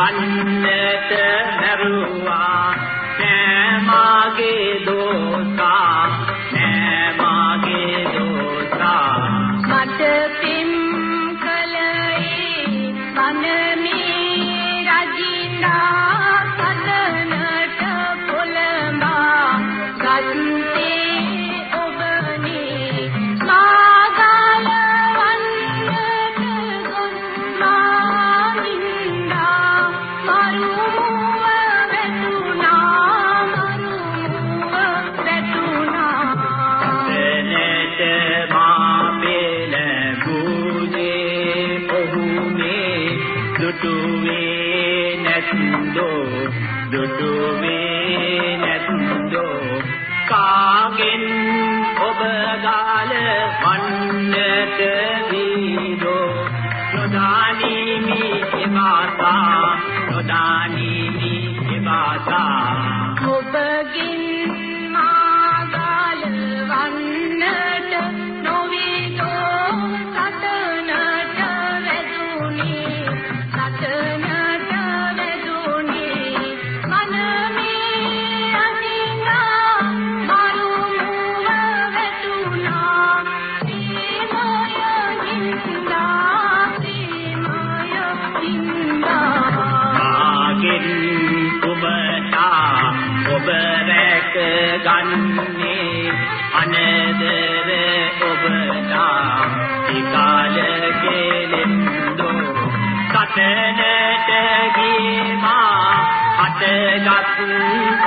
වන්නට නැරුවා දුටුවේ නැත්දෝ. දුටුවේ නැත්දෝ. කාගෙන් ඔබ ගාල වන්නේ?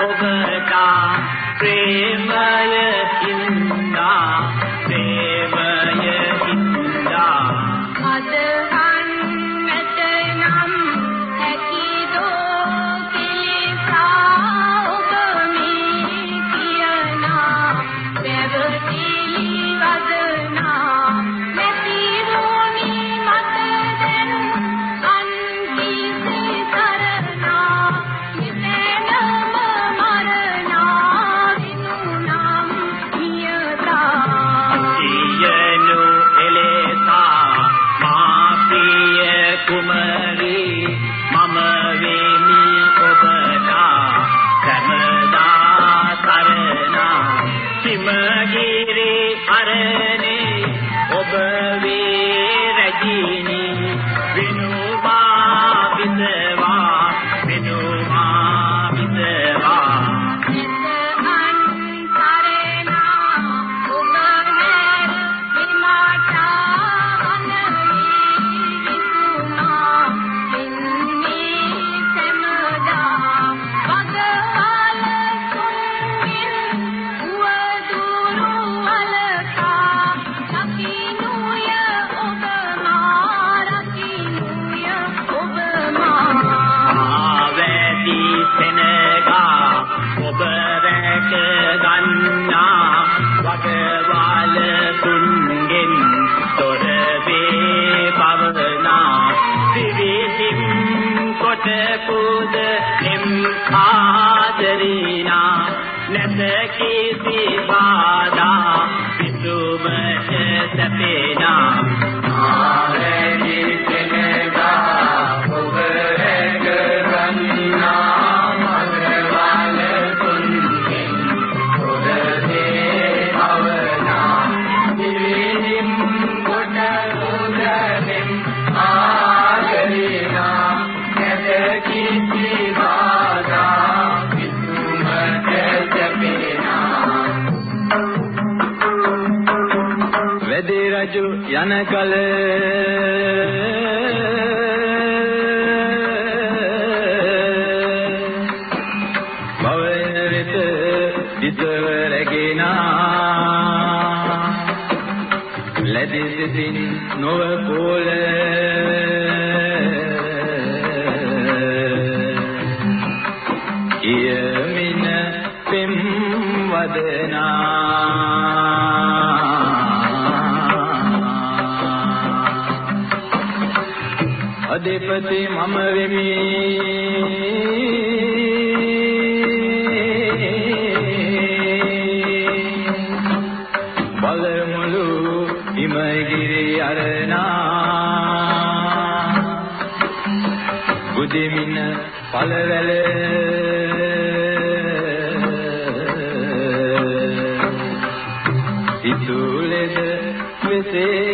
उबर का प्रेम Kumar. නැත පුද එම් ආදරිනා. නැත කිසි බාධා. යනකල භවයෙන් වෙත ඉතව රැගෙනා ලැබෙ සිතින් නොව කෝලේ අධිපති මම වෙමි. බලමුළු හිමගිරි අරනා බුදෙමින පළවැල. ඉතුලෙද වෙසේ